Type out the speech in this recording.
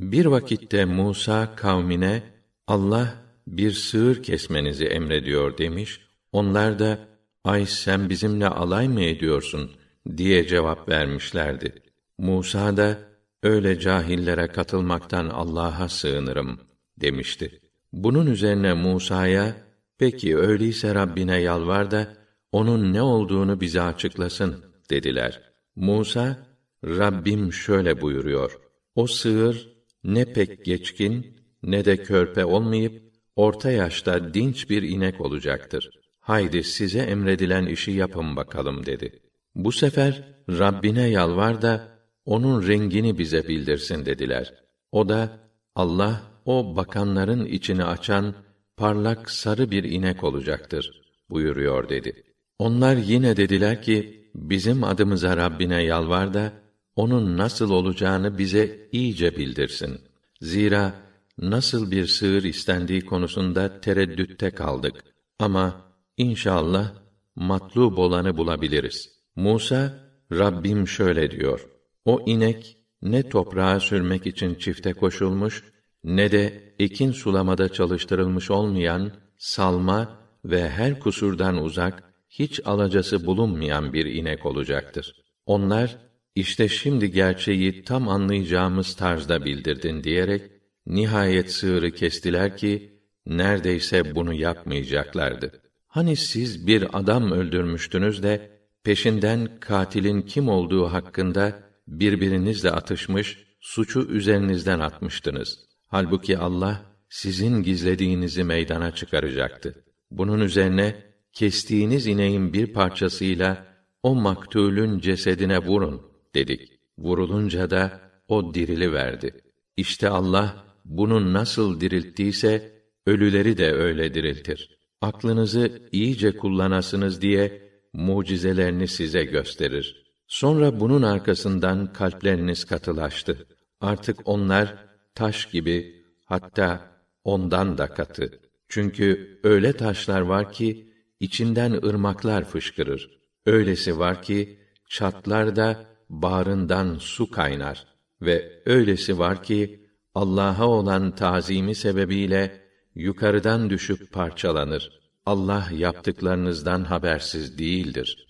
Bir vakitte Musa kavmine Allah bir sığır kesmenizi emrediyor demiş. Onlar da ay sen bizimle alay mı ediyorsun diye cevap vermişlerdi. Musa da öyle cahillere katılmaktan Allah'a sığınırım demişti. Bunun üzerine Musa'ya peki öyleyse Rabbine yalvar da onun ne olduğunu bize açıklasın dediler. Musa Rabbim şöyle buyuruyor. O sığır ne pek geçkin ne de körpe olmayıp orta yaşta dinç bir inek olacaktır. Haydi size emredilen işi yapın bakalım dedi. Bu sefer Rabbine yalvar da onun rengini bize bildirsin dediler. O da Allah o bakanların içini açan parlak sarı bir inek olacaktır buyuruyor dedi. Onlar yine dediler ki bizim adımıza Rabbine yalvar da onun nasıl olacağını bize iyice bildirsin. Zira nasıl bir sığır istendiği konusunda tereddütte kaldık. Ama inşallah matlub olanı bulabiliriz. Musa, Rabbim şöyle diyor. O inek ne toprağa sürmek için çifte koşulmuş, ne de ekin sulamada çalıştırılmış olmayan, salma ve her kusurdan uzak, hiç alacası bulunmayan bir inek olacaktır. Onlar, işte şimdi gerçeği tam anlayacağımız tarzda bildirdin diyerek, nihayet sığırı kestiler ki, neredeyse bunu yapmayacaklardı. Hani siz bir adam öldürmüştünüz de, peşinden katilin kim olduğu hakkında birbirinizle atışmış, suçu üzerinizden atmıştınız. Halbuki Allah sizin gizlediğinizi meydana çıkaracaktı. Bunun üzerine kestiğiniz ineğin bir parçasıyla o maktulün cesedine vurun dedik. Vurulunca da o dirili verdi. İşte Allah bunu nasıl dirilttiyse ölüleri de öyle diriltir. Aklınızı iyice kullanasınız diye mucizelerini size gösterir. Sonra bunun arkasından kalpleriniz katılaştı. Artık onlar taş gibi hatta ondan da katı. Çünkü öyle taşlar var ki içinden ırmaklar fışkırır. Öylesi var ki çatlar da bağrından su kaynar ve öylesi var ki Allah'a olan tazimi sebebiyle yukarıdan düşüp parçalanır. Allah yaptıklarınızdan habersiz değildir.''